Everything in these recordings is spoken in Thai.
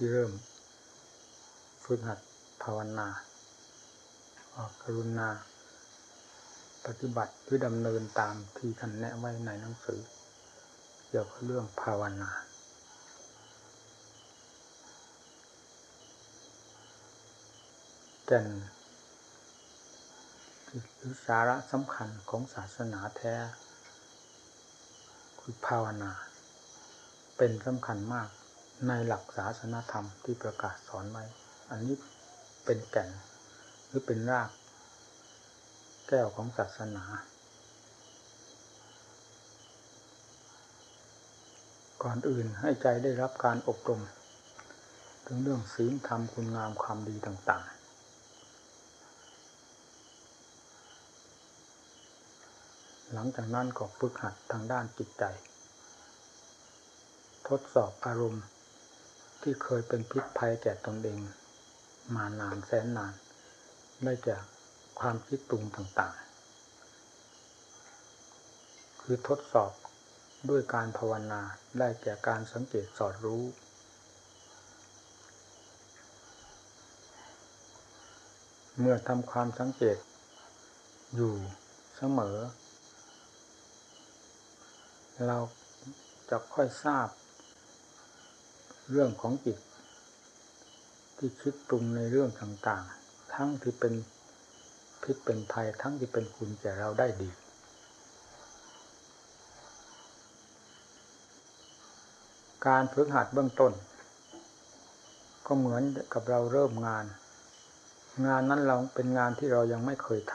ที่เริ่ม ฝึกหัดภาวนาอกรุณา ปฏิบัติหรือดำเนินตามที่ท่านแนะไว้ในหนังสือ เกี่ยวกับเรื่องภาวนาแก่นคือสาระสำคัญของศาสนาแท้ คือภาวนา เป็นสำคัญมาก ในหลักศาสนธรรมที่ประกาศสอนไว้ อันนี้เป็นแก่นหรือเป็นราก แก้วของศาสนา ก่อนอื่นให้ใจได้รับการอบรม ถึงเรื่องศีลธรรมคุณงามความดีต่าง ๆ หลังจากนั้นก็ฝึกหัดทางด้านจิตใจ ทดสอบอารมณ์ ที่เคยเป็นพิษภัยแก่ตนเอง มานานแสนนาน ได้จากความคิดปรุงต่างๆ คือทดสอบด้วยการภาวนาได้แก่การสังเกตสอดรู้ เมื่อทำความสังเกตอยู่เสมอ เราจะค่อยทราบ เรื่องของจิต ที่คิดปรุงในเรื่องต่างๆ ทั้งที่เป็นพิษเป็นภัยทั้งที่เป็นคุณแก่เราได้ดี การฝึกหัดเบื้องต้น ก็เหมือนกับเราเริ่มงาน งานนั้นเราเป็นงานที่เรายังไม่เคยท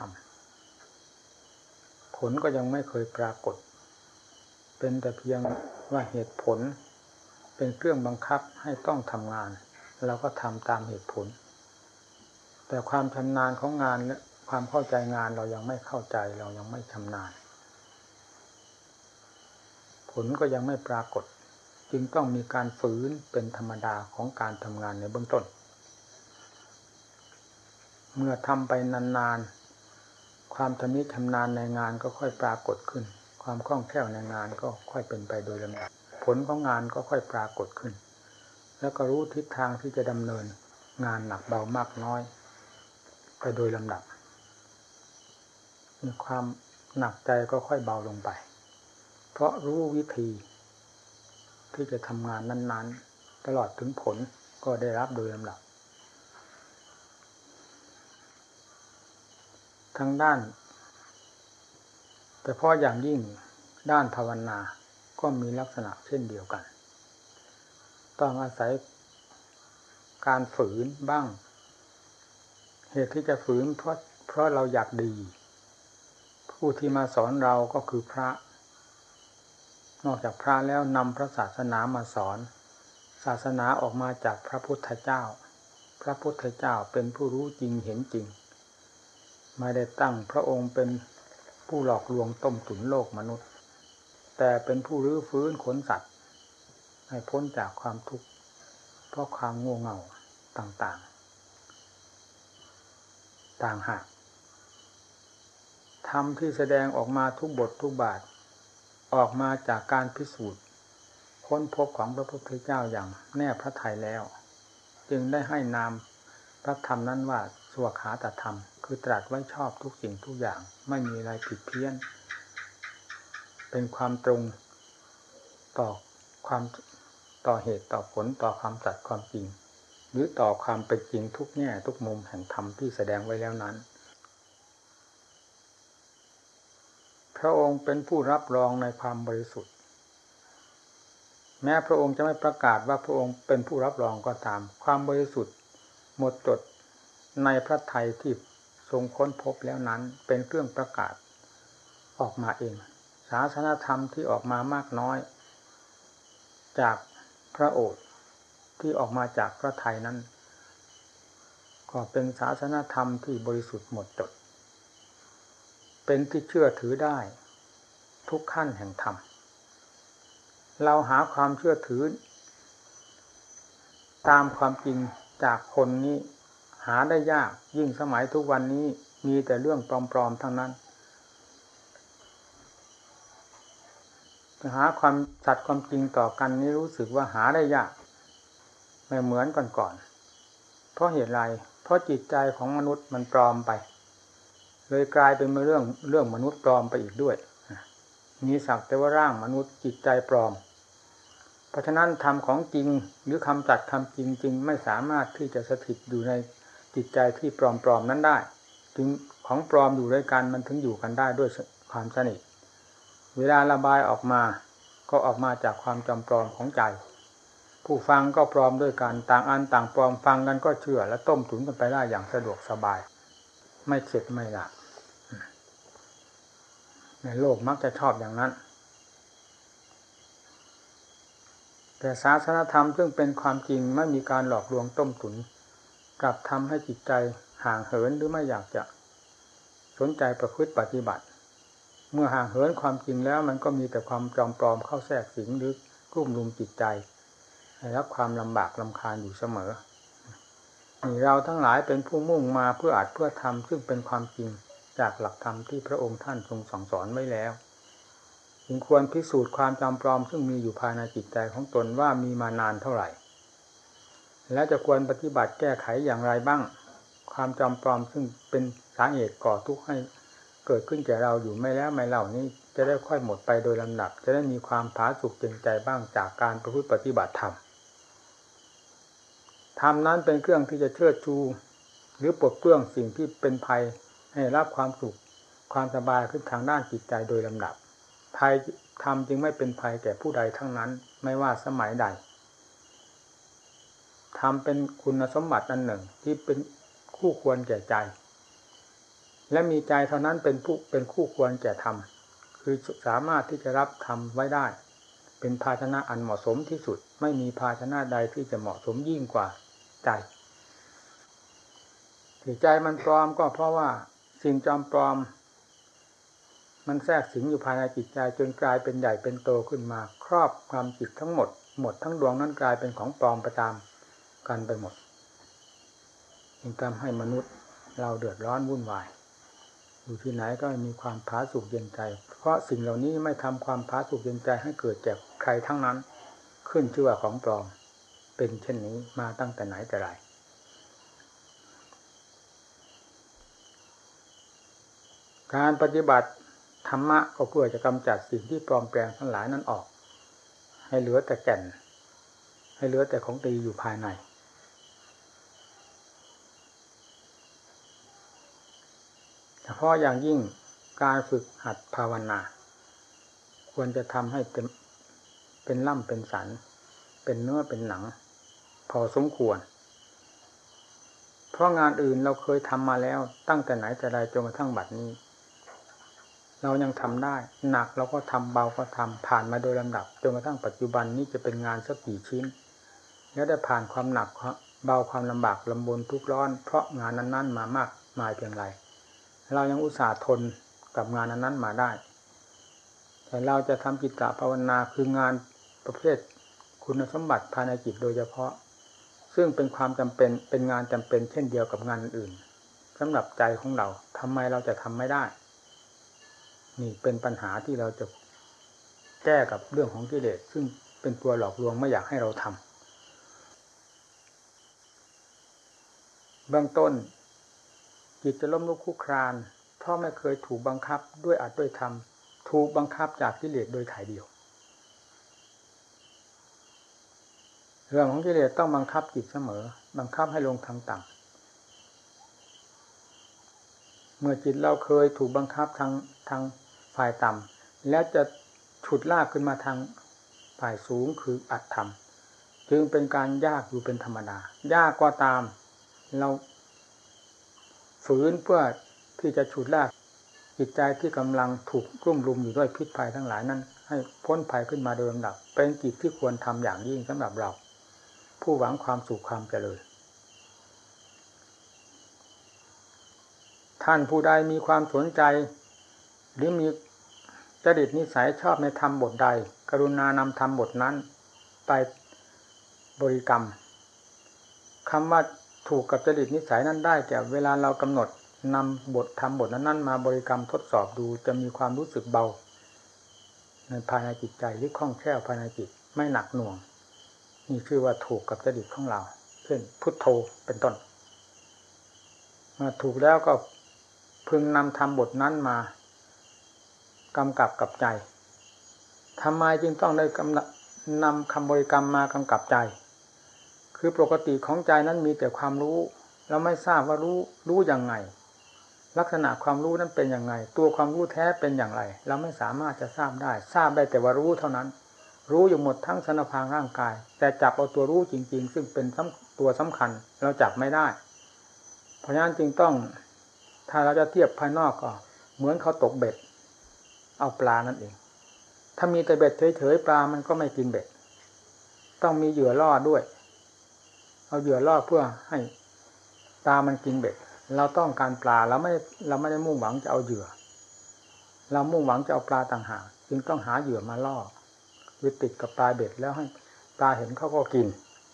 ำผลก็ยังไม่เคยปรากฏ เป็นแต่เพียงว่าเหตุผล เป็นเครื่องบังคับให้ต้องทำงาน เราก็ทำตามเหตุผล แต่ความชำนาญของงานและความเข้าใจงานเรายังไม่เข้าใจเรายังไม่ชำนาญ ผลก็ยังไม่ปรากฏ จึงต้องมีการฝืนเป็นธรรมดาของการทำงานในเบื้องต้น เมื่อทำไปนานๆ ความชำนิชำนาญในงานก็ค่อยปรากฏขึ้น ความคล่องแคล่วในงานก็ค่อยเป็นไปโดยลำดับ ผลของงานก็ค่อยปรากฏขึ้น แล้วก็รู้ทิศทางที่จะดำเนินงานหนักเบามากน้อย ไปโดยลำดับ มีความหนักใจก็ค่อยเบาลงไป เพราะรู้วิธี ที่จะทำงานนั้น ๆ ตลอดถึงผลก็ได้รับโดยลำดับ ทางด้าน แต่พราะอย่างยิ่งด้านภาวนา ก็มีลักษณะเช่นเดียวกัน ต้องอาศัยการฝืนบ้าง เหตุที่จะฝืนเพราะเพราะเราอยากดี ผู้ที่มาสอนเราก็คือพระ นอกจากพระแล้วนำพระศาสนามาสอน ศาสนาออกมาจากพระพุทธเจ้า พระพุทธเจ้าเป็นผู้รู้จริงเห็นจริงไม่ได้ตั้งพระองค์เป็นผู้หลอกลวงต้มตุ๋นโลกมนุษย์ แต่เป็นผู้รื้อฟื้นขนสัตว์ ให้พ้นจากความทุกข์เพราะความง่เง่าต่างๆ ต่างหากธรรมที่แสดงออกมาทุกบททุกบาท ออกมาจากการพิสูจน์ค้นพบของพระพุทธเจ้าอย่างแน่พระทัยแล้ว จึงได้ให้นามพระธรรมนั้นว่าสวขาตธรรม คือตรัสไว้ชอบทุกสิ่งทุกอย่างไม่มีอะไรผิดเพี้ยน เป็นความตรงต่อความต่อเหตุต่อผลต่อความจัดความจริง หรือต่อความเป็นจริงทุกแง่ทุกมุมแห่งธรรมที่แสดงไว้แล้วนั้น พระองค์เป็นผู้รับรองในความบริสุทธิ์ แม้พระองค์จะไม่ประกาศว่าพระองค์เป็นผู้รับรองก็ตาม ความบริสุทธิ์หมดจดในพระไทยที่ทรงค้นพบแล้วนั้นเป็นเครื่องประกาศออกมาเองาสนธรรมที่ออกมามากน้อย จากพระโอษฐ์ที่ออกมาจากพระไทยนั้น ก็เป็นศาสนธรรมที่บริสุทธิ์หมดจด เป็นที่เชื่อถือได้ ทุกขั้นแห่งธรรม เราหาความเชื่อถือ ตามความจริงจากคนนี้หาได้ยากยิ่งสมัยทุกวันนี้มีแต่เรื่องปลอมๆทั้งนั้น หาความสัตย์ความจริงต่อกันนี้รู้สึกว่าหาได้ยาก ไม่เหมือนก่อนก่อน เพราะเหตุไร เพราะจิตใจของมนุษย์มันปลอมไป เลยกลายเป็นเรื่องเรื่องมนุษย์ปลอมไปอีกด้วย มีสักแต่ว่าร่างมนุษย์จิตใจปลอม เพราะฉะนั้นธรรมของจริงหรือคำจัดคำจริงจริงไม่สามารถที่จะสถิตอยู่ในจิตใจที่ปลอมๆนั้นได้ จึงของปลอมอยู่ด้วยกันมันถึงอยู่กันได้ด้วยความสนิท เวลาระบายออกมา ก็ออกมาจากความจำปลอมของใจ ผู้ฟังก็ปลอมด้วยกันต่างอันต่างปลอมฟังกันก็เชื่อและต้มถุนกันไปได้อย่างสะดวกสบาย ไม่เข็ดไม่หลับในโลกมักจะชอบอย่างนั้น แต่ศาสนธรรมซึ่งเป็นความจริงไม่มีการหลอกลวงต้มตุน กลับทำให้จิตใจห่างเหินหรือไม่อยากจะ สนใจประพฤติปฏิบัติ เมื่อห่างเหินความจริงแล้ว มันก็มีแต่ความจอมปลอมเข้าแทรกสิงหรือกลุ่มลุมจิตใจให้รับความลำบากลำคาญอยู่เสมอนี่เราทั้งหลายเป็นผู้มุ่งมาเพื่ออาจเพื่อทำซึ่งเป็นความจริงจากหลักธรรมที่พระองค์ท่านทรงสั่งสอนไว้แล้วจึงควรพิสูจน์ความจำปลอมซึ่งมีอยู่ภายในจิตใจของตนว่ามีมานานเท่าไหร่ และจะควรปฏิบัติแก้ไขอย่างไรบ้าง ความจำปลอมซึ่งเป็นสาเหตุก่อทุกข์ให้ เกิดขึ้นแก่เราอยู่ไม่แล้วไม่เล่านี้จะได้ค่อยหมดไปโดยลำดับจะได้มีความผาสุกเจงใจบ้างจากการประพฤติปฏิบัติธรรมธรรมนั้นเป็นเครื่องที่จะเชิดชู หรือปลดเปลื้องสิ่งที่เป็นภัยให้รับความสุขความสบายขึ้นทางด้านจิตใจโดยลำดับภัยธรรมจึงไม่เป็นภัยแก่ผู้ใดทั้งนั้น ไม่ว่าสมัยใดธรรมเป็นคุณสมบัติอันหนึ่งที่เป็นคู่ควรแก่ใจ และมีใจเท่านั้นเป็นผู้เป็นคู่ควรแก่ธรรมคือสามารถที่จะรับธรรมไว้ได้ เป็นภาชนะอันเหมาะสมที่สุด ไม่มีภาชนะใดที่จะเหมาะสมยิ่งกว่าใจที่ใจมันปลอมก็เพราะว่าสิ่งจอมปลอม มันแทรกสิงอยู่ภายในจิตใจจนกลายเป็นใหญ่เป็นโตขึ้นมา ครอบความจิตทั้งหมด หมดทั้งดวงนั้นกลายเป็นของปลอมประจามกันไปหมดจึงทำให้มนุษย์เราเดือดร้อนวุ่นวาย อยู่ที่ไหนก็มีความผาสุกเย็นใจ เพราะสิ่งเหล่านี้ไม่ทำความผาสุกเย็นใจให้เกิดแก่ใครทั้งนั้น ขึ้นชื่อว่าของปลอม เป็นเช่นนี้มาตั้งแต่ไหนแต่ไรการปฏิบัติธรรมะก็เพื่อจะกำจัดสิ่งที่ปลอมแปลงทั้งหลายนั้นออก ให้เหลือแต่แก่น ให้เหลือแต่ของดีอยู่ภายใน เฉพาะอย่างยิ่งการฝึกหัดภาวนา ควรจะทำให้เป็นเป็นล่ำเป็นสัน เป็นเนื้อเป็นหนัง พอสมควร เพราะงานอื่นเราเคยทำมาแล้วตั้งแต่ไหนแต่ใดจนกระทั่งบัดนี้ เรายังทำได้ หนักเราก็ทำเบาก็ทำผ่านมาโดยลำดับจนกระทั่งปัจจุบันนี้จะเป็นงานสักกี่ชิ้น แล้วได้ผ่านความหนักเบาความลำบากลำบนทุกร้อน เพราะงานนั้น ๆ มามากมายเพียงไร เรายังอุตส่าห์ทนกับงานนั้นๆมาได้ แต่เราจะทำกิจตภาวนาคืองานประเภทคุณสมบัติภายในจิตโดยเฉพาะ ซึ่งเป็นความจำเป็นเป็นงานจำเป็นเช่นเดียวกับงานอื่นสำหรับใจของเราทำไมเราจะทำไม่ได้ นี่เป็นปัญหาที่เราจะแก้กับเรื่องของกิเลสซึ่งเป็นตัวหลอกลวงไม่อยากให้เราทำเบื้องต้น จิตจะล้มลุกคุกคราน เพราะไม่เคยถูกบังคับด้วยอัดด้วยธรรมถูกบังคับจากกิเลสโดยถ่ายเดียว เรื่องของกิเลสต้องบังคับจิตเสมอ บังคับให้ลงทางต่ำเมื่อจิตเราเคยถูกบังคับทางทางฝ่ายต่ำแล้วจะฉุดลากขึ้นมาทางฝ่ายสูงคืออัตธรรม จึงเป็นการยากอยู่เป็นธรรมดา ยากก็าตาม เรา ฝืนเพื่อที่จะฉุดลากจิตใจที่กำลังถูกกลุ่มลุมอยู่ด้วยพิษภัยทั้งหลายนั้น ให้พ้นภัยขึ้นมาโดยลำดับ เป็นกิจที่ควรทำอย่างยิ่งสำหรับเรา ผู้หวังความสุขความเจริญท่านผู้ใดมีความสนใจ หรือมีจริตนิสัยชอบในธรรมบทใด กรุณานำธรรมบทนั้น ไปบริกรรมคำว่า ถูกกับจริตนิสัยนั้นได้แก่เวลาเรากำหนดนำบทธรรมบทนั้นมาบริกรรมทดสอบดูจะมีความรู้สึกเบาในภายในจิตใจหรือคล่องแคล่วภายในจิตไม่หนักหน่วง นี่คือว่าถูกกับจริตของเรา เช่นพุทโธเป็นต้นมื่อถูกแล้วก็พึงนำธรรมบทนั้นมากำกับกับใจทำไมจึงต้องได้กำนำคำบริกรรมมากำกับใจ คือปกติของใจนั้นมีแต่ความรู้ เราไม่ทราบว่ารู้รู้อย่างไง ลักษณะความรู้นั้นเป็นอย่างไง ตัวความรู้แท้เป็นอย่างไร เราไม่สามารถจะทราบได้ ทราบได้แต่ว่ารู้เท่านั้น รู้อยู่หมดทั้งสนพางร่างกาย แต่จับเอาตัวรู้จริง ๆ ซึ่งเป็นตัวสำคัญ เราจับไม่ได้ เพราะฉะนั้นจึงต้องถ้าเราจะเทียบภายนอกก็ เหมือนเขาตกเบ็ด เอาปลานั่นเอง ถ้ามีแต่เบ็ดเฉยๆปลามันก็ไม่กินเบ็ด ต้องมีเหยื่อล่อด้วย เอาเหยื่อล่อเพื่อให้ปลามันกินเบ็ด เราต้องการปลาเราไม่เราไม่ได้มุ่งหวังจะเอาเหยื่อ เรามุ่งหวังจะเอาปลาต่างหากจึงต้องหาเหยื่อมาล่อคือติดกับปลาเบ็ดแล้วให้ปลาเห็นเขาก็กิน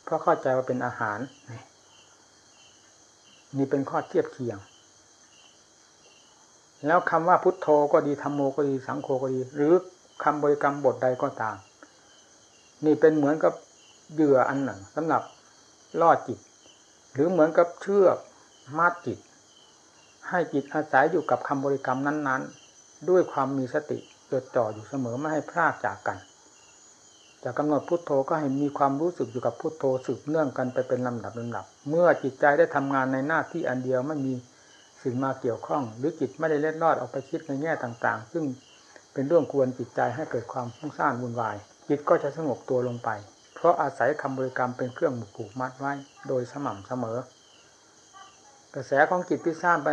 เพราะเข้าใจว่าเป็นอาหารนี่เป็นข้อเทียบเคียง แล้วคำว่าพุทโธก็ดีธรรมโมก็ดีสังโฆก็ดี หรือคำบริกรรมบทใดก็ตาม นี่เป็นเหมือนกับเหยื่ออันหนึ่งสำหรับ ล่อจิต หรือเหมือนกับเชือกมัดจิต ให้จิตอาศัยอยู่กับคำบริกรรมนั้น ๆ ด้วยความมีสติจดจ่ออยู่เสมอไม่ให้พลาดจากกันจากกำหนดพุทโธก็ให้มีความรู้สึกอยู่กับพุทโธสืบเนื่องกันไปเป็นลำดับลำดับ เมื่อจิตใจได้ทำงานในหน้าที่อันเดียวไม่มีสิ่งมาเกี่ยวข้อง หรือจิตไม่ได้เล็ดลอดออกไปคิดในแง่ต่างๆ ซึ่งเป็นเรื่องควรจิตใจให้เกิดความฟุ้งซ่านวุ่นวาย จิตก็จะสงบตัวลงไป เพราะอาศัยคำบริกรรมเป็นเครื่องผูกมัดไว้ โดยสม่ำเสมอ กระแสของจิตที่สร้างไป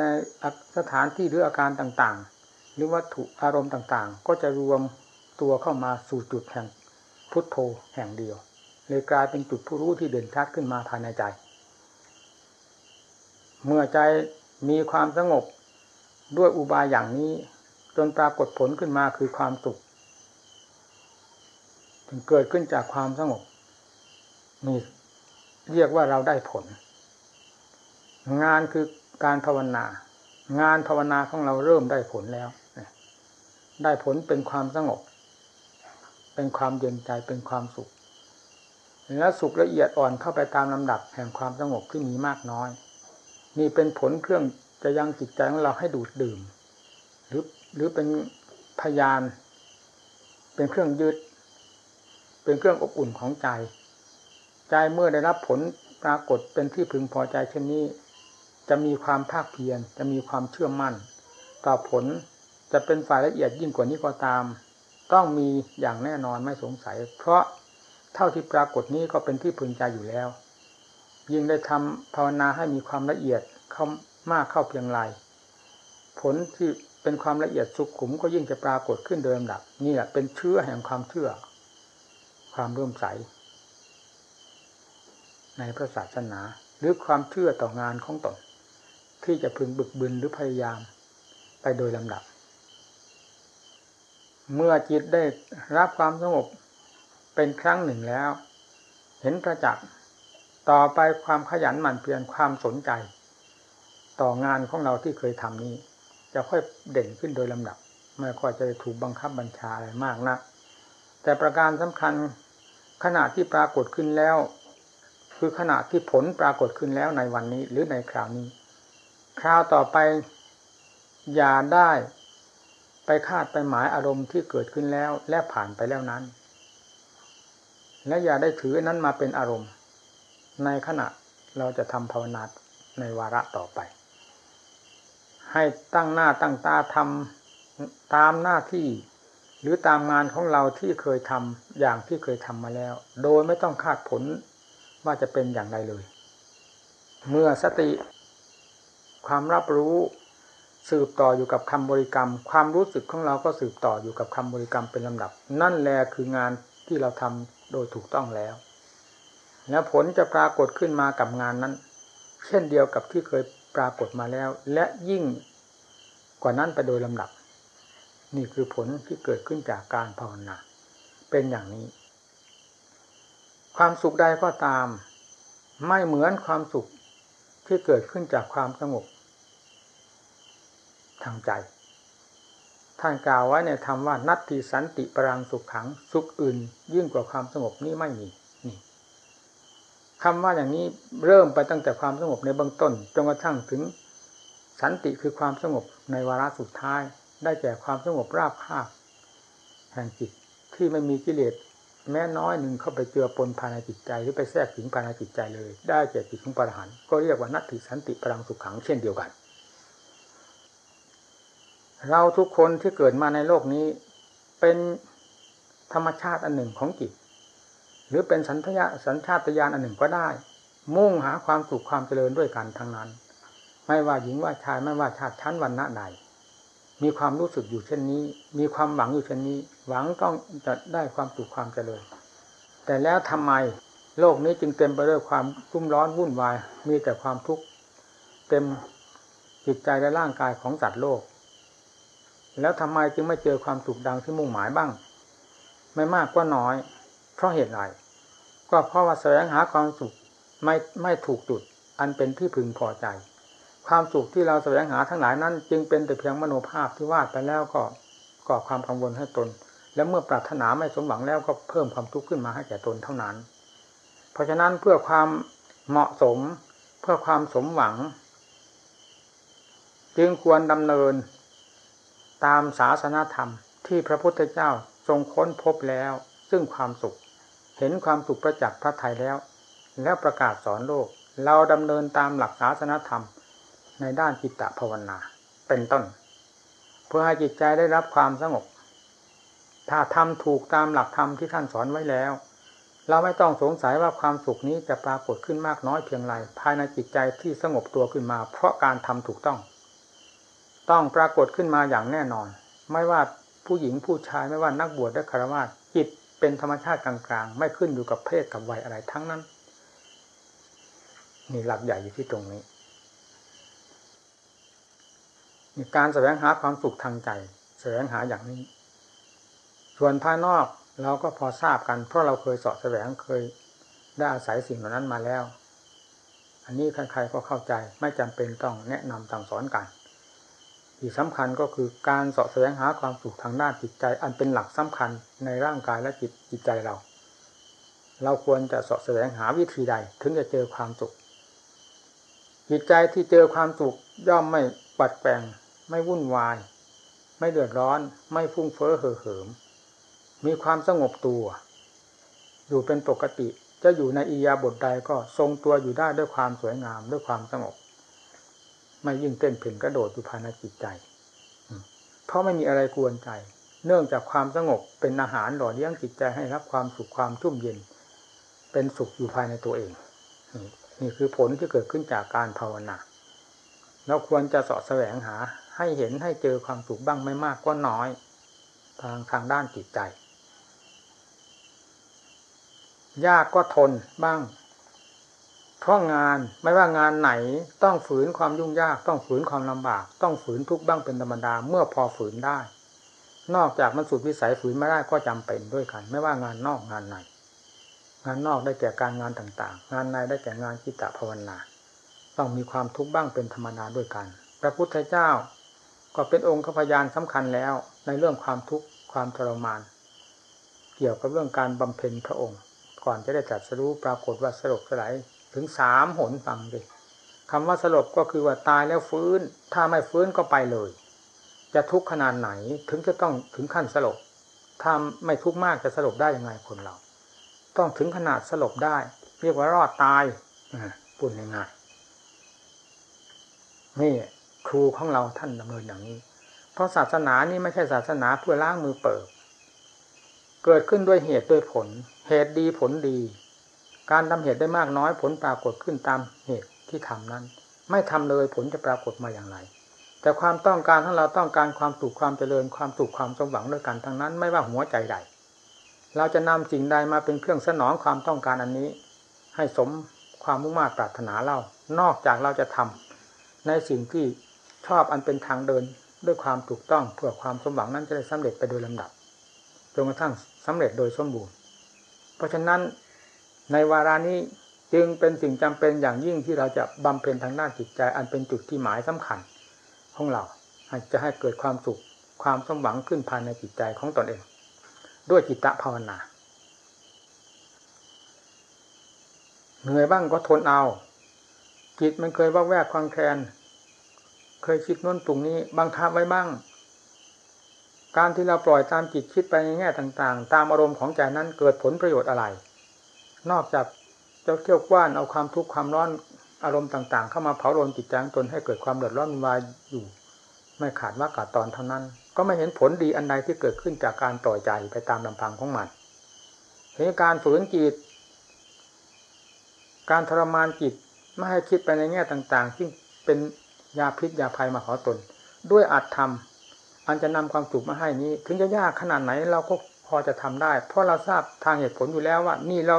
สถานที่หรืออาการต่างๆ หรือวัตถุอารมณ์ต่างๆ ก็จะรวมตัวเข้ามาสู่จุดแห่งพุทโธแห่งเดียว เลยกลายเป็นจุดผู้รู้ที่เด่นชัดขึ้นมาภายในใจ เมื่อใจมีความสงบด้วยอุบายอย่างนี้ จนปรากฏผลขึ้นมาคือความสุข เกิดขึ้นจากความสงบนี่เรียกว่าเราได้ผล งานคือการภาวนา งานภาวนาของเราเริ่มได้ผลแล้วได้ผลเป็นความสงบ เป็นความเย็นใจเป็นความสุข แล้วสุขละเอียดอ่อนเข้าไปตามลำดับแห่งความสงบที่มีมากน้อย นี่เป็นผลเครื่องจะยังจิตใจของเราให้ดูดดื่ม หรือหรือเป็นพยาน เป็นเครื่องยึด เป็นเครื่องอบอุ่นของใจ ใจเมื่อได้รับผลปรากฏเป็นที่พึงพอใจเช่นนี้ จะมีความภาคเพียรจะมีความเชื่อมั่น ต่อผลจะเป็นฝ่ายละเอียดยิ่งกว่านี้ก็ตาม ต้องมีอย่างแน่นอนไม่สงสัย เพราะเท่าที่ปรากฏนี้ก็เป็นที่พึงใจอยู่แล้ว ยิ่งได้ทำภาวนาให้มีความละเอียดเข้ามากเข้าเพียงไรผลที่เป็นความละเอียดสุขุมก็ยิ่งจะปรากฏขึ้นโดยลำดับนี่แหละเป็นเชื้อแห่งความเชื่อ ความเริ่มใส ในพระศาสนา หรือความเชื่อต่องานของตนที่จะพึงบึกบึนหรือพยายามไปโดยลำดับ เมื่อจิตได้รับความสงบเป็นครั้งหนึ่งแล้ว เห็นประจักษ์ต่อไปความขยันหมั่นเพียรความสนใจ ต่องานของเราที่เคยทำนี้ จะค่อยเด่นขึ้นโดยลำดับ ไม่ค่อยจะถูกบังคับบัญชาอะไรมากนะแต่ประการสำคัญ ขณะที่ปรากฏขึ้นแล้ว คือขณะที่ผลปรากฏขึ้นแล้วในวันนี้ หรือในคราวนี้ คราวต่อไปอย่าได้ไปคาดไปหมายอารมณ์ที่เกิดขึ้นแล้วและผ่านไปแล้วนั้น และอย่าได้ถือนั้นมาเป็นอารมณ์ ในขณะเราจะทำภาวนาในวาระต่อไป ให้ตั้งหน้าตั้งตาทำตามหน้าที่ รือตามงานของเราที่เคยทำอย่างที่เคยทำมาแล้ว โดยไม่ต้องคาดผลว่าจะเป็นอย่างไรเลย เมื่อสติ ความรับรู้สืบต่ออยู่กับคำบริกรรม ความรู้สึกของเราก็สืบต่ออยู่กับคำบริกรรมเป็นลำดับ นั่นแหละคืองานที่เราทำโดยถูกต้องแล้ว แล้วผลจะปรากฏขึ้นมากับงานนั้น เช่นเดียวกับที่เคยปรากฏมาแล้ว และยิ่งกว่านั้นไปโดยลำดับ นี่คือผลที่เกิดขึ้นจากการภาวนา เป็นอย่างนี้ ความสุขใดก็ตาม ไม่เหมือนความสุขที่เกิดขึ้นจากความสงบทางใจ ท่านกล่าวไว้ในธรรมว่านัตติสันติปรังสุขขังสุขอื่น ยิ่งกว่าความสงบนี้ไม่มีนี่คำว่าอย่างนี้เริ่มไปตั้งแต่ความสงบในเบื้องต้นจนกระทั่งถึงสันติคือความสงบในวาระสุดท้าย ได้แก่ความสงบราบคาบแห่งจิตที่ไม่มีกิเลสแม้น้อยหนึ่งเข้าไปเจือปนภายในจิตใจหรือไปแทรกถึงภายในจิตใจเลย ได้แก่จิตของปรหันก็เรียกว่านัตติสันติพลังสุขขังเช่นเดียวกัน เราทุกคนที่เกิดมาในโลกนี้ เป็นธรรมชาติอันหนึ่งของจิต หรือเป็นสัญชาสัญชาตญาณอันหนึ่งก็ได้ มุ่งหาความสุขความเจริญด้วยกันทั้งนั้น ไม่ว่าหญิงว่าชายไม่ว่าชาติชั้นวันณะใด มีความรู้สึกอยู่เช่นนี้ มีความหวังอยู่เช่นนี้ หวังต้องจะได้ความสุขความเจริญ แต่แล้วทำไมโลกนี้จึงเต็มไปด้วยความรุ่มร้อนวุ่นวาย มีแต่ความทุกข์เต็มจิตใจและร่างกายของสัตว์โลก แล้วทำไมจึงไม่เจอความสุขดังที่มุ่งหมายบ้าง ไม่มากก็น้อย เพราะเหตุไรก็เพราะว่าแสวงหาความสุขไม่ไม่ถูกจุด อันเป็นที่พึงพอใจ ความสุขที่เราแสวงหาทั้งหลายนั้น จึงเป็นแต่เพียงมโนภาพที่วาดไปแล้วก็ก่อความกังวลให้ตน และเมื่อปรารถนาไม่สมหวังแล้วก็เพิ่มความทุกข์ขึ้นมาให้แก่ตนเท่านั้น เพราะฉะนั้นเพื่อความเหมาะสมเพื่อความสมหวัง จึงควรดำเนินตามศาสนาธรรมที่พระพุทธเจ้าทรงค้นพบแล้ว ซึ่งความสุข เห็นความสุขประจักษ์พระไทยแล้ว แล้วประกาศสอนโลก เราดำเนินตามหลักศาสนาธรรม ในด้านจิตตภาวนา เป็นต้น เพื่อให้จิตใจได้รับความสงบ ถ้าทำถูกตามหลักธรรมที่ท่านสอนไว้แล้ว เราไม่ต้องสงสัยว่าความสุขนี้จะปรากฏขึ้นมากน้อยเพียงไรภายในจิตใจที่สงบตัวขึ้นมา เพราะการทำถูกต้อง ต้องปรากฏขึ้นมาอย่างแน่นอน ไม่ว่าผู้หญิงผู้ชายไม่ว่านักบวชและคารวะจิตเป็นธรรมชาติกลางๆ ไม่ขึ้นอยู่กับเพศกับวัยอะไรทั้งนั้นนี่หลักใหญ่อยู่ที่ตรงนี้ การแสวงหาความสุขทางใจ แสวงหาอย่างนี้ ส่วนภายนอกเราก็พอทราบกัน เพราะเราเคยสอบแสวงเคยได้อาศัยสิ่งเหล่านั้นมาแล้ว อันนี้ใครๆก็เข้าใจไม่จำเป็นต้องแนะนำต่างสอนกันที่สำคัญก็คือการสอบแสวงหาความสุขทางด้านจิตใจ อันเป็นหลักสำคัญในร่างกายและจิตจิตใจเรา เราควรจะสอบแสวงหาวิธีใด ถึงจะเจอความสุขจิตใจที่เจอความสุขย่อมไม่ปัดแปลง ไม่วุ่นวาย ไม่เดือดร้อน ไม่ฟุ้งเฟ้อเห่อเหิม มีความสงบตัว อยู่เป็นปกติ จะอยู่ในอียาบทใดก็ทรงตัวอยู่ได้ด้วยความสวยงามด้วยความสงบ ไม่ยิ่งเต้นเพ่นกระโดดอยู่ภายในจิตใจ เพราะไม่มีอะไรกวนใจ เนื่องจากความสงบเป็นอาหารหล่อเลี้ยงจิตใจให้รับความสุขความชุ่มเย็น เป็นสุขอยู่ภายในตัวเอง นี่คือผลที่เกิดขึ้นจากการภาวนาเราควรจะสอดแสวงหา ให้เห็นให้เจอความสุขบ้างไม่มากก็น้อย ทางทางด้านจิตใจ ยากก็ทนบ้าง เพราะงานไม่ว่างานไหนต้องฝืนความยุ่งยาก ต้องฝืนความลำบาก ต้องฝืนทุกบ้างเป็นธรรมดาเมื่อพอฝืนได้ นอกจากมันสุดวิสัยฝืนไม่ได้ก็จำเป็นด้วยกัน ไม่ว่างานนอกงานในงานนอกได้แก่การงานต่างๆ งานในได้แก่งานจิตตภาวนา ต้องมีความทุกข์บ้างเป็นธรรมดาด้วยกัน พระพุทธเจ้า ก็เป็นองค์ขพยานสำคัญแล้วในเรื่องความทุกข์ความทรมาน เกี่ยวกับเรื่องการบำเพ็ญพระองค์ ก่อนจะได้จัดสรู้ปรากฏว่าสลบสลายถึงสามหนฟังดิคำว่าสลบก็คือว่าตายแล้วฟื้น ถ้าไม่ฟื้นก็ไปเลย จะทุกข์ขนาดไหนถึงจะต้องถึงขั้นสลบถ้าไม่ทุกข์มากจะสลบได้ยังไงคนเรา ต้องถึงขนาดสลบได้ เรียกว่ารอดตายปุ่นง่ายนี่ ครูของเราท่านดำเนินอย่างนี้ เพราะศาสนานี้ไม่ใช่ศาสนาเพื่อล้างมือเปิด เกิดขึ้นด้วยเหตุด้วยผล เหตุดีผลดี การทำเหตุได้มากน้อยผลปรากฏขึ้นตามเหตุที่ทำนั้น ไม่ทำเลยผลจะปรากฏมาอย่างไร แต่ความต้องการของเราต้องการความสุขความเจริญความสุขความสมหวังด้วยกันทั้งนั้น ไม่ว่าหัวใจใด เราจะนำสิ่งใดมาเป็นเครื่องสนองความต้องการอันนี้ ให้สมความมุ่งมา่ปรารถนาเรา นอกจากเราจะทำในสิ่งที่ ชอบอันเป็นทางเดินด้วยความถูกต้องเพื่อความสมหวังนั้นจะได้สำเร็จไปโดยลำดับจนกระทั่งสำเร็จโดยสมบูรณ์ เพราะฉะนั้นในวารานี้จึงเป็นสิ่งจำเป็นอย่างยิ่งที่เราจะบำเพ็ญทางด้านจิตใจ อันเป็นจุดที่หมายสำคัญของเราจะให้เกิดความสุขความสมหวังขึ้นภายในจิตใจของตนเอง ด้วยจิตตภาวนาเหนื่อยบ้างก็ทนเอา จิตมันเคยว่าแวกคลางแคลน เคยคิดน้นตรงนี้บังคับไว้บ้าง การที่เราปล่อยตามจิตคิดไปในแง่ต่างๆ ตามอารมณ์ของใจนั้นเกิดผลประโยชน์อะไร นอกจากจะเที่ยวกว้านเอาความทุกข์ความร้อนอารมณ์ต่าง ๆ เข้ามาเผาโลนจิตใจตนให้เกิดความเดือดร้อนวายอยู่ ไม่ขาดว่ากาดตอนเท่านั้น ก็ไม่เห็นผลดีอันใดที่เกิดขึ้นจากการต่อยใจไปตามลำพังของมันเหตุการฝืนจิต การทรมานจิตไม่ให้คิดไปในแง่ต่าง ๆ ที่เป็น ยาพิษยาภัยมาขอตน ด้วยอัดทำอันจะนำความสุขมาให้นี้ ถึงจะยากขนาดไหนเราก็พอจะทำได้ เพราะเราทราบทางเหตุผลอยู่แล้วว่า นี่เรา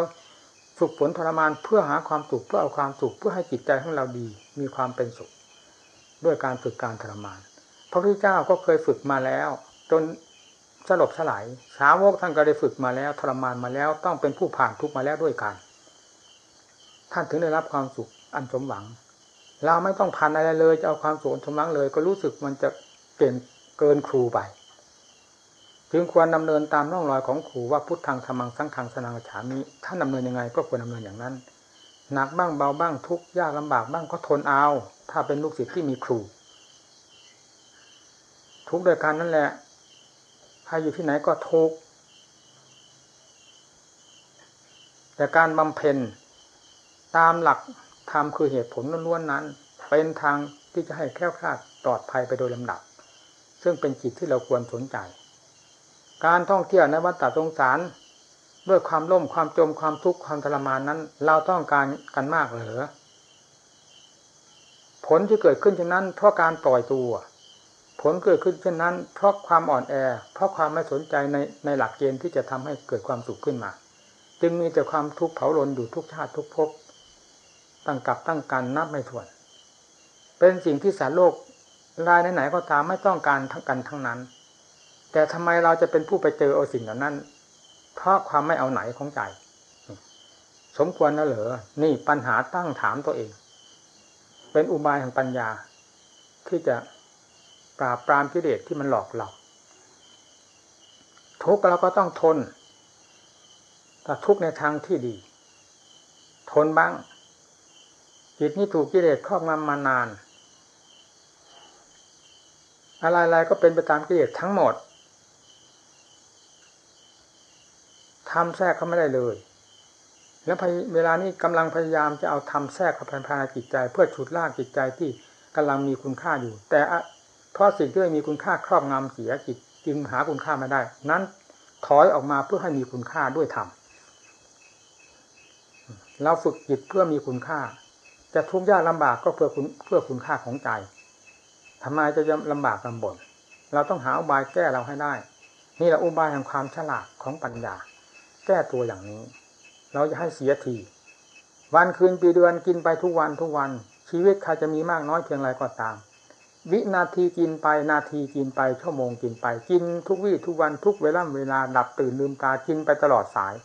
ฝึกฝนทรมานเพื่อหาความสุขเพื่อเอาความสุขเพื่อให้จิตใจของเราดี มีความเป็นสุข ด้วยการฝึกการทรมาน พระพุทธเจ้าก็เคยฝึกมาแล้ว จนสลบสลายสาวกท่านก็ได้ฝึกมาแล้วทรมานมาแล้วต้องเป็นผู้ผ่านทุกมาแล้วด้วยกัน ท่านถึงได้รับความสุขอันสมหวัง เราไม่ต้องผ่านอะไรเลย จะเอาความสุขสมหวังเลย ก็รู้สึกมันจะเก่งเกินครูไป จึงควรดำเนินตามร่องรอยของครูว่าพุทธังธรรมังสังฆังสนังฉามิท่านดำเนินยังไง ก็ควรดำเนินอย่างนั้น หนักบ้างเบาบ้างทุกยากลำบากบ้างก็ทนเอา ถ้าเป็นลูกศิษย์ที่มีครู ทุกโดยการนั่นแหละใครอยู่ที่ไหนก็ทุกแต่การบำเพ็ญตามหลัก ธรรมคือเหตุผลล้วนๆนั้น เป็นทางที่จะให้แคล้วคลาดปลอดภัยไปโดยลำดับ ซึ่งเป็นจิตที่เราควรสนใจ การท่องเที่ยวในวัฏฏสงสาร ด้วยความล่มความจมความทุกข์ความทรมานนั้น เราต้องการกันมากเหรือผลที่เกิดขึ้นเช่นนั้น เพราะการปล่อยตัว ผลเกิดขึ้นเช่นนั้น เพราะความอ่อนแอ เพราะความไม่สนใจในในหลักเกณฑ์ที่จะทำให้เกิดความสุขขึ้นมา จึงมีแต่ความทุกข์เผาลนอยู่ทุกชาติทุกภพ ตั้งกับตั้งกันนับไม่ถ้วน เป็นสิ่งที่สารโลกรายไหนๆก็ตามไม่ต้องการทั้งกันทั้งนั้น แต่ทำไมเราจะเป็นผู้ไปเจอเอาสิ่งเหล่านั้น เพราะความไม่เอาไหนของใจ สมควรแล้วเหรอนี่ปัญหาตั้งถามตัวเอง เป็นอุบายแห่งปัญญา ที่จะปราบปรามกิเลสที่มันหลอกเราทุกข์เราก็ต้องทนแต่ทุกข์ในทางที่ดี ทนบ้าง จิตนี้ถูกกิเลสครอบงำมานาน อะไรๆก็เป็นไปตามกิเลสทั้งหมดทำแทรกเขาไม่ได้เลย แล้วเวลานี้กำลังพยายามจะเอาทำแทรกเข้าไปภายในจิตใจ เพื่อฉุดลากจิตใจที่กำลังมีคุณค่าอยู่ แต่เพราะสิ่งที่ไม่มีคุณค่าครอบงำเสียจิตจึงหาคุณค่าไม่ได้ นั้นถอยออกมาเพื่อให้มีคุณค่าด้วยธรรมเราฝึกจิตเพื่อมีคุณค่า จะทุกข์ยากลำบากก็เพื่อคุณเพื่อคุณค่าของใจทำไมจะลำบากลำบนเราต้องหาอุบายแก้เราให้ได้ นี่แหละอุบายแห่งความฉลาดของปัญญา แก้ตัวอย่างนี้ เราจะให้เสียที วันคืนปีเดือนกินไปทุกวันทุกวัน ชีวิตใครจะมีมากน้อยเพียงไรก็ตาม วินาทีกินไปนาทีกินไปชั่วโมงกินไป กินทุกวี่ทุกวันทุกเวลาเวลาดับตื่นลืมตากินไปตลอดสาย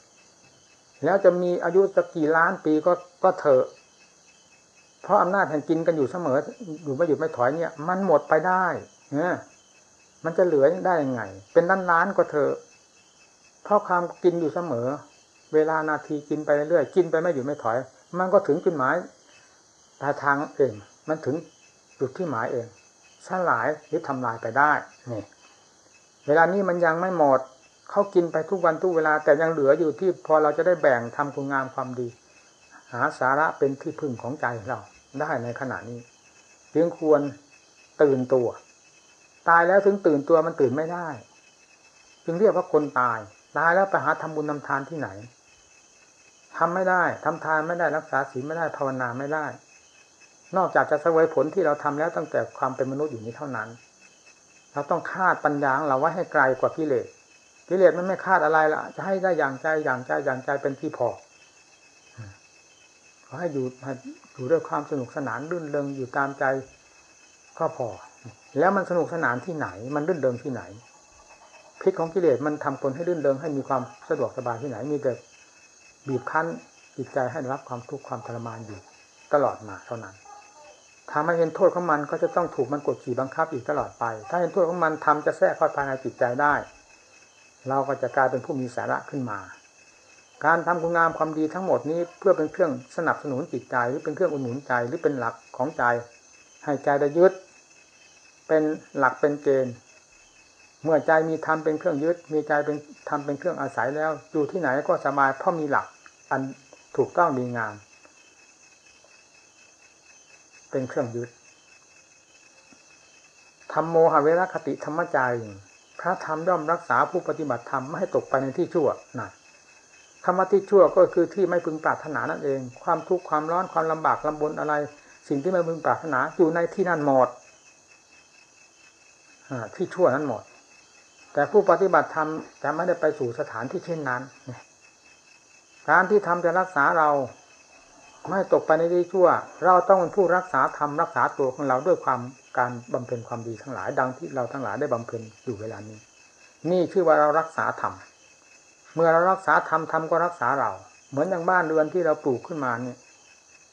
แล้วจะมีอายุสักกี่ล้านปีก็ก็เถอะ เพราะอำนาจแห่งกินกันอยู่เสมออยู่ไม่หยุดไม่ถอยเนี่ย มันหมดไปได้เนี่ยมันจะเหลือได้ยังไง เป็นล้านล้านก็เถอะเพราะความกินอยู่เสมอ เวลานาทีกินไปเรื่อยๆกินไปไม่หยุดไม่ถอย มันก็ถึงจุดหมายปลายทางเอง มันถึงจุดที่หมายเองสลายหรือทำลายไปได้นี่เวลานี้มันยังไม่หมดเขากินไปทุกวันทุกเวลา แต่ยังเหลืออยู่ที่พอเราจะได้แบ่งทำคุณงามความดี หาสาระเป็นที่พึ่งของใจเราได้ในขณะนี้ จึงควรตื่นตัว ตายแล้วถึงตื่นตัวมันตื่นไม่ได้ จึงเรียกว่าคนตาย ตายแล้วไปหาทำบุญทาทานที่ไหนทำไม่ได้ทำทานไม่ได้รักษาศีลไม่ได้ภาวนาไม่ได้ นอกจากจะสวยผลที่เราทำแล้วตั้งแต่ความเป็นมนุษย์อยู่นี้เท่านั้น เราต้องคาดปัญญาเราไว้ให้ไกลกว่ากิเลสกิเลสมันไม่คาดอะไรละจะให้ได้อย่างใจอย่างใจอย่างใจเป็นที่พอ อให้อยู่อยู่ด้วยความสนุกสนานรื่นเริงอยู่ตามใจก็พอ แล้วมันสนุกสนานที่ไหน มันรื่นเริงที่ไหนพิษของกิเลสมันทำคนให้รื่นเริงให้มีความสะดวกสบายที่ไหน มีแต่บีบคั้นจิตใจให้รับความทุกข์ความทรมานอยู่ตลอดมาเท่านั้นถ้าไม่เห็นโทษของมันก็จะต้องถูกมันกดขี่บังคับอีกตลอดไป ถ้าเห็นโทษของมันทำจะแทรกเข้าภายในจิตใจได้ เราก็จะกลายเป็นผู้มีสาระขึ้นมา การทำคุณงามความดีทั้งหมดนี้เพื่อเป็นเครื่องสนับสนุนจิตใจหรือเป็นเครื่องอุดหนุนใจหรือเป็นหลักของใจให้ใจได้ยึด เป็นหลักเป็นเกณฑ์เมื่อใจมีธรรมเป็นเครื่องยึด มีใจเป็นธรรมเป็นเครื่องอาศัยแล้ว อยู่ที่ไหนก็สบายเพราะมีหลัก อันถูกต้องดีงาม เป็นเครื่องยึดธรรมโมหเวรคติธรรมจพระธรรมย่อมรักษาผู้ปฏิบัติธรรมไม่ให้ตกไปในที่ชั่วนะ คำว่าที่ชั่วก็คือที่ไม่พึงปรารถนานั่นเอง ความทุกข์ความร้อนความลำบากลำบนอะไร สิ่งที่ไม่พึงปรารถนาอยู่ในที่นั่นหมดที่ชั่วนั้นหมด แต่ผู้ปฏิบัติธรรมจะไม่ได้ไปสู่สถานที่เช่นนั้นการที่ทำจะรักษาเราไม่ตกไปในที่ชั่ว เราต้องเป็นผู้รักษาธรรมรักษาตัวของเราด้วยความการบำเพ็ญความดีทั้งหลาย ดังที่เราทั้งหลายได้บำเพ็ญอยู่เวลานี้ นี่ชื่อว่าเรารักษาธรรม เมื่อเรารักษาธรรมธรรมก็รักษาเรา เหมือนอย่างบ้านเรือนที่เราปลูกขึ้นมาเนี่ย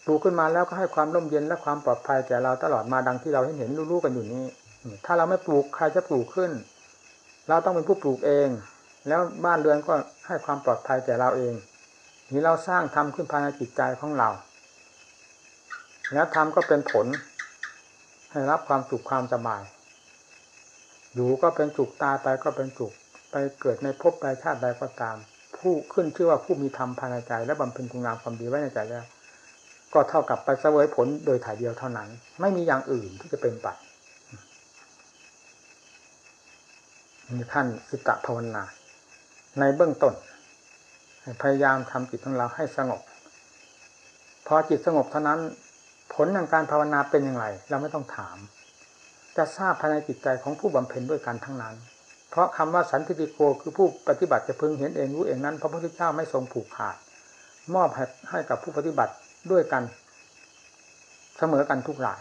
ปลูกขึ้นมาแล้วก็ให้ความร่มเย็นและความปลอดภัยแก่เราตลอดมาดังที่เราเห็นเห็นรู้ๆกันอยู่นี้ ถ้าเราไม่ปลูกใครจะปลูกขึ้น เราต้องเป็นผู้ปลูกเอง แล้วบ้านเรือนก็ให้ความปลอดภัยแก่เราเอง นี่เราสร้างทำขึ้นภายในจิตใจของเรา แล้วทำก็เป็นผล ให้รับความสุขความสบาย อยู่ก็เป็นสุขตาไปก็เป็นสุข ไปเกิดในภพใดชาติใดก็ตาม ผู้ขึ้นชื่อว่าผู้มีธรรมภายในใจ และบำเพ็ญคุณงามความดีไว้ในใจแล้ว ก็เท่ากับไปเสวยผลโดยถ่ายเดียวเท่านั้น ไม่มีอย่างอื่นที่จะเป็นไปมีท่านสิตะภาวนา ในเบื้องต้นพยายามทำจิตของเราให้สงบ พอจิตสงบเท่านั้น ผลของการภาวนาเป็นอย่างไร เราไม่ต้องถาม จะทราบภายในจิตใจของผู้บำเพ็ญด้วยกันทั้งนั้น เพราะคำว่าสันติโกคือผู้ปฏิบัติจะพึงเห็นเองรู้เองนั้น พระพุทธเจ้าไม่ทรงผูกขาด มอบให้กับผู้ปฏิบัติด้วยกัน เสมอกันทุกราย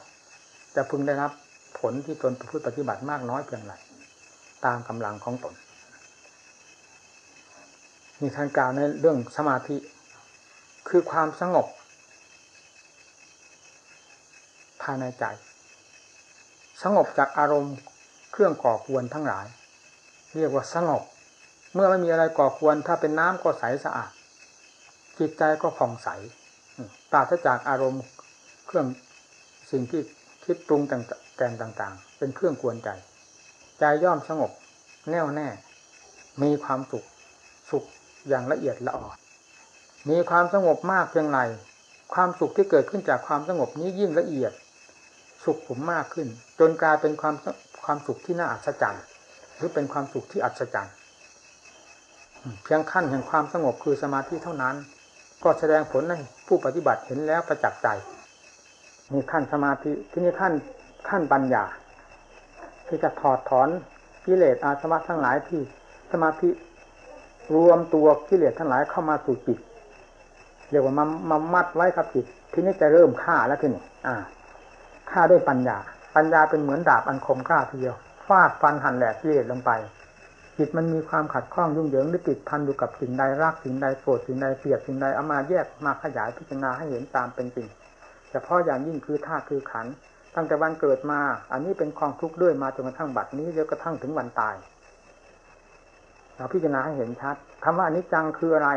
จะพึงได้รับผลที่ตนผู้ปฏิบัติมากน้อยเพียงไรตามกำลังของตนมีทางกล่าวในเรื่องสมาธิ คือความสงบภายในใจ สงบจากอารมณ์เครื่องก่อควรทั้งหลาย เรียกว่าสงบ เมื่อไม่มีอะไรก่อควร ถ้าเป็นน้ำก็ใสสะอาด จิตใจก็ผ่องใสปราศจากอารมณ์เครื่องสิ่งที่คิดปรุงแต่งต่าง ๆ เป็นเครื่องกวนใจใจย่อมสงบ แน่วแน่ มีความสุขสุขอย่างละเอียดละออดมีความสงบมากเพียงไรความสุขที่เกิดขึ้นจากความสงบนี้ยิ่งละเอียด สุขผมมากขึ้น จนกลายเป็นความความสุขที่น่าอัศจรรย์ หรือเป็นความสุขที่อัศจรรย์เพียงขั้นแห่งความสงบคือสมาธิเท่านั้น ก็แสดงผลให้ผู้ปฏิบัติเห็นแล้วประจักษ์ใจมีขั้นสมาธิที่นี่ขั้นขั้นปัญญาที่จะถอดถอนกิเลสอาสวะทั้งหลายที่สมาธิรวมตัวกิเลสทั้งหลายเข้ามาสู่จิตเรียกว่ามามามัดไว้กับจิตทีนี้จะเริ่มฆ่าแล้วทีนี้อ่าฆ่าด้วยปัญญา ปัญญาเป็นเหมือนดาบอันคมกล้าทีเดียว ฟาดฟันหั่นแหลกกิเลสลงไป จิตมันมีความขัดข้องยุ่งเหยิงหรือติดพันอยู่กับสิ่งใดรักสิ่งใดโกรธสิ่งใดเกลียดสิ่งใดเอามาแยกมาขยายพิจารณาให้เห็นตามเป็นจริงเฉพาะอย่างยิ่งคือธาตุคือขันตั้งแต่วันเกิดมา อันนี้เป็นความทุกข์ด้วยมาจนกระทั่งบัดนี้แล้วกระทั่งถึงวันตายเราพิจารณาให้เห็นชัดคำว่าอนิจจังคืออะไร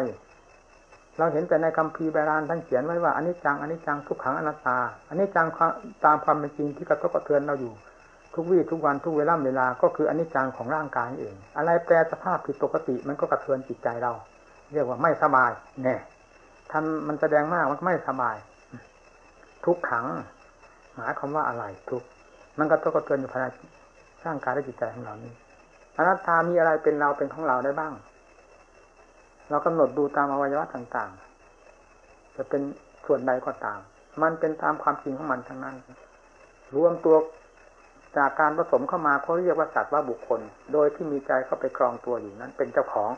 เราเห็นแต่ในคำพีโบราณท่านเขียนไว้ว่าอนิจจังอนิจจังทุกขังอนัตตาอันนี้จังตามความเป็นจริงที่กระทบกระเทือนเราอยู่ ทุกวี่ทุกวันทุกเวลาเวลา ก็คืออนิจจังของร่างกายเอง อะไรแปรสภาพผิดปกติมันก็กระเทือนจิตใจเรา เรียกว่าไม่สบายแน่ทำมันแสดงมากมันไม่สบาย ทุกขัง หมายความว่าอะไรทุก มันก็ต้องกระเทือนอยู่ภายในร่างกายและจิตใจของเรานี้อนัตตามีอะไรเป็นเราเป็นของเราได้บ้าง เรากำหนดดูตามอวัยวะต่างๆ จะเป็นส่วนใดก็ตาม มันเป็นตามความจริงของมันทั้งนั้น รวมตัว จากการผสมเข้ามาเขาเรียกว่าสัตว์ว่าบุคคล โดยที่มีใจเข้าไปครองตัวอยู่นั้นเป็นเจ้าของ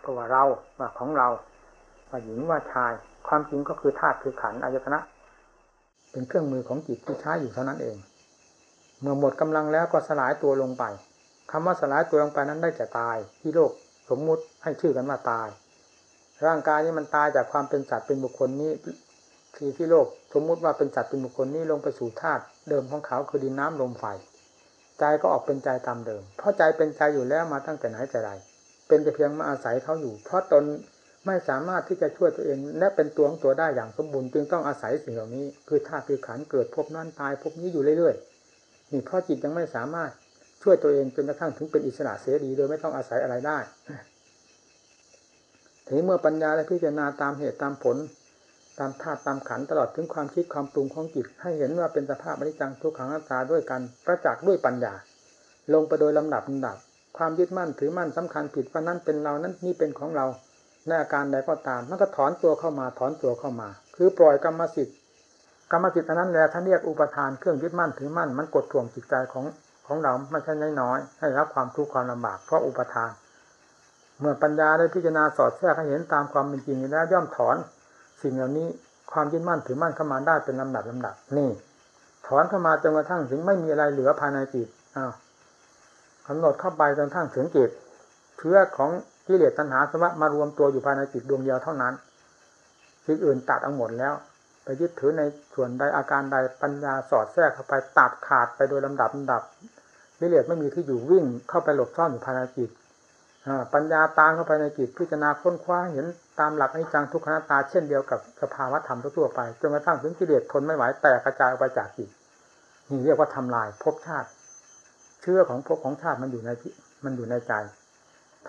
เพราะว่าเราว่าของเราว่าหญิงว่าชาย ความจริงก็คือธาตุคือขันอายตนะ เป็นเครื่องมือของจิตที่ใช้อยู่เท่านั้นเอง เมื่อหมดกำลังแล้วก็สลายตัวลงไปคำว่าสลายตัวลงไปนั้นได้จะตาย ที่โลกสมมุติให้ชื่อกันว่าตาย ร่างกายนี้มันตายจากความเป็นสัตว์เป็นบุคคลนี้ ที่ที่โลกสมมุติว่าเป็นสัตเป็นบุคคลนี้ลงไปสู่ธาตุเดิมของเขาคือดินน้ำลมไฟใจก็ออกเป็นใจตามเดิม เพราะใจเป็นใจอยู่แล้วมาตั้งแต่ไหนแต่ไรเป็นแต่เพียงมาอาศัยเขาอยู่ เพราะตนไม่สามารถที่จะช่วยตัวเอง และเป็นตัวของตัวได้อย่างสมบูรณ์จึงต้องอาศัยสิ่งเหล่านี้ คือธาตุคือขันเกิดพบนั้นตายพบนี้อยู่เรื่อยๆนี่เพราะจิตยังไม่สามารถช่วยตัวเองจนกระทั่งถึงเป็นอิสระเสรีโดยไม่ต้องอาศัยอะไรได้ทีนี้เมื่อปัญญาและพิจารณาตามเหตุตามผล ตามธาตุตามขันตลอดถึงความคิดความปรุงของจิต ให้เห็นว่าเป็นสภาพอนิจจังทุกขังนัตตาด้วยกันประจักษ์ด้วยปัญญา ลงไปโดยลำดับลำดับ ความยึดมั่นถือมั่นสำคัญผิดว่านั้นเป็นเรานั้นนี่เป็นของเราในอาการใดก็ตามมันก็ถอนตัวเข้ามาถอนตัวเข้ามา คือปล่อยกรรมสิทธิ์กรรมสิทธิ์อันนั้นแหละท่านเรียกอุปทานเครื่องยึดมั่นถือมั่นมันกดท่วงจิตใจของของเราไม่ใช่น้อยๆให้รับความทุกข์ความลำบากเพราะอุปทาน เมื่อปัญญาได้พิจารณาสอดแทรกให้เห็นตามความเป็นจริงแล้วย่อมถอน สิ่งเหล่านี้ความยึดมั่นถือมั่นเข้ามาได้เป็นลำดับลำดับ นี่ ถอนเข้ามาจนกระทั่งถึงไม่มีอะไรเหลือภายในจิตอ้าวกำหนดเข้าไปจนกระทั่งถึงจิตเชื้อของกิเลสตัณหาสมะมารวมตัวอยู่ภายในจิตดวงเดียวเท่านั้นสิ่งอื่นตัดเอาหมดแล้ว ไปยึดถือในส่วนใดอาการใดปัญญาสอดแทรกเข้าไปตัดขาดไปโดยลำดับลำดับกิเลสไม่มีที่อยู่วิ่งเข้าไปหลบซ่อนอยู่ภายในจิต ปัญญาตามเข้าไปในจิตพิจารณาค้นคว้าเห็นตามหลักอนิจจังทุกขังตาเช่นเดียวกับสภาวะธรรมทั่วไปจนกระทั่งถึงกิเลสทนไม่ไหวแตกกระจายออกไปจากจิตนี่เรียกว่าทำลายภพชาติ เชื่อของภพของชาติมันอยู่ในมันอยู่ในใจ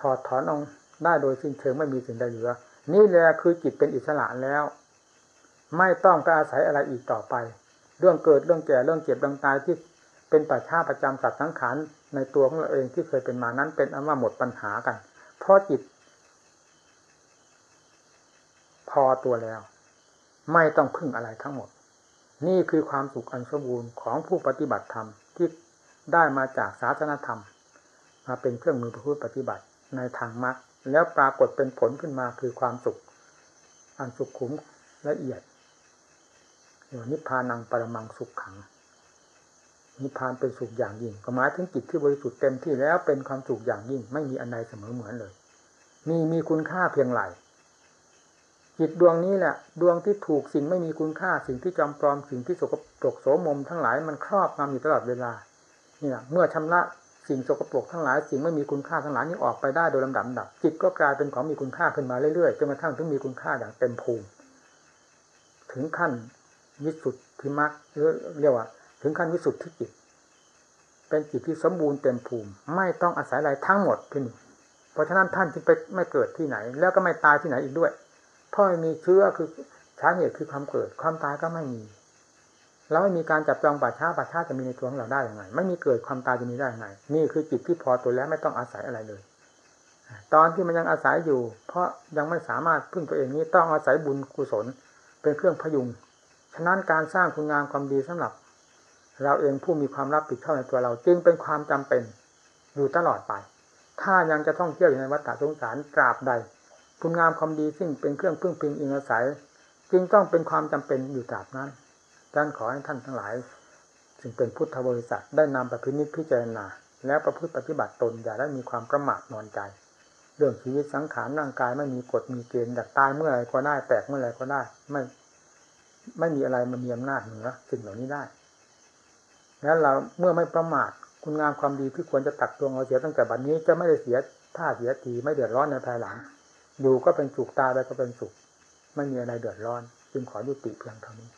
ถอดถอนออกได้โดยสิ้นเชิงไม่มีสิ่งใดเหลือ นี่แหละคือจิตเป็นอิสระแล้ว ไม่ต้องกอาศัยอะไรอีกต่อไป เรื่องเกิดเรื่องแก่เรื่องเจ็บเรื่องตายที่เป็นปัจฉาประจำสัตว์สังขาร ในตัวของเราเองที่เคยเป็นมานั้นเป็นอันว่าหมดปัญหากัน เพราะจิต พอตัวแล้ว ไม่ต้องพึ่งอะไรทั้งหมด นี่คือความสุขอันสมบูรณ์ของผู้ปฏิบัติธรรมที่ได้มาจากศาสนธรรม มาเป็นเครื่องมือประพฤติปฏิบัติในทางมรรคแล้วปรากฏเป็นผลขึ้นมาคือความสุข อันสุขขุมละเอียดนิพพานังปรมังสุขขัง นิพพานเป็นสุขอย่างยิ่งก็หมายถึงจิตที่บริสุทธิ์เต็มที่แล้วเป็นความสุขอย่างยิ่ง ไม่มีอันใดเสมอเหมือนเลยมีมีคุณค่าเพียงไรจิตดวงนี้แหละดวงที่ถูกสิ่งไม่มีคุณค่าสิ่งที่จอมปลอมสิ่งที่สกปรกโสมมทั้งหลายมันครอบงำอยู่ตลอดเวลาเนี่ยเมื่อชำระสิ่งสกปรกทั้งหลายสิ่งไม่มีคุณค่าทั้งหลายนี้ออกไปได้โดยลำดับดับจิตก็กลายเป็นของมีคุณค่าขึ้นมาเรื่อยๆจนกระทั่งถึงมีคุณค่าอย่างเต็มภูมิ ถึงขั้นวิสุทธิมรรคเรียกว่า ถึงขั้นวิสุทธิจิต เป็นจิตที่สมบูรณ์เต็มภูมิ ไม่ต้องอาศัยอะไรทั้งหมดที่นี่เพราะฉะนั้นท่านจึงไปไม่เกิดที่ไหน แล้วก็ไม่ตายที่ไหนอีกด้วย เพราะมีเชื้อคือสาเหตุคือความเกิด ความตายก็ไม่มีเราไม่มีการจับจองป่าช้าป่าช้าจะมีในตัวของเราได้ยังไง ไม่มีเกิดความตายจะมีได้ยังไง นี่คือจิตที่พอตัวแล้วไม่ต้องอาศัยอะไรเลย ตอนที่มันยังอาศัยอยู่ เพราะยังไม่สามารถพึ่งตัวเองนี้ต้องอาศัยบุญกุศล เป็นเครื่องพยุง ฉะนั้นการสร้างคุณงามความดีสำหรับ เราเองผู้มีความรับผิดชอบในตัวเรา จึงเป็นความจำเป็นอยู่ตลอดไป ถ้ายังจะท่องเที่ยวอยู่ในวัฏฏะสงสารตราบใดคุณงามความดีซึ่งเป็นเครื่องพึ่งพิงอิงอาศัย จึงต้องเป็นความจำเป็นอยู่ตราบนั้นดังนั้นขอให้ท่านทั้งหลายจึงเป็นพุทธบริษัทได้นำไปพินิพิจารณา แล้วประพฤติปฏิบัติตนอย่าได้มีความประมาทนอนใจ เรื่องชีวิตสังขารร่างกายไม่มีกฎมีเกณฑ์อยากตายเมื่อไรก็ได้แตกเมื่อไรก็ได้ ไม่ ไม่มีอะไรมามีอำนาจเหนือสิ่งเหล่านี้ได้ แล้วเราเมื่อไม่ประมาทคุณงามความดีที่ควรจะตักตวงเอาเสียตั้งแต่บัดนนี้จะไม่ได้เสียท่าเสียทีไม่เดือดร้อนในภายหลัง อยู่ก็เป็นสุขตาไปก็เป็นสุข ไม่มีอะไรเดือดร้อน จึงขอยุติเพียงเท่านี้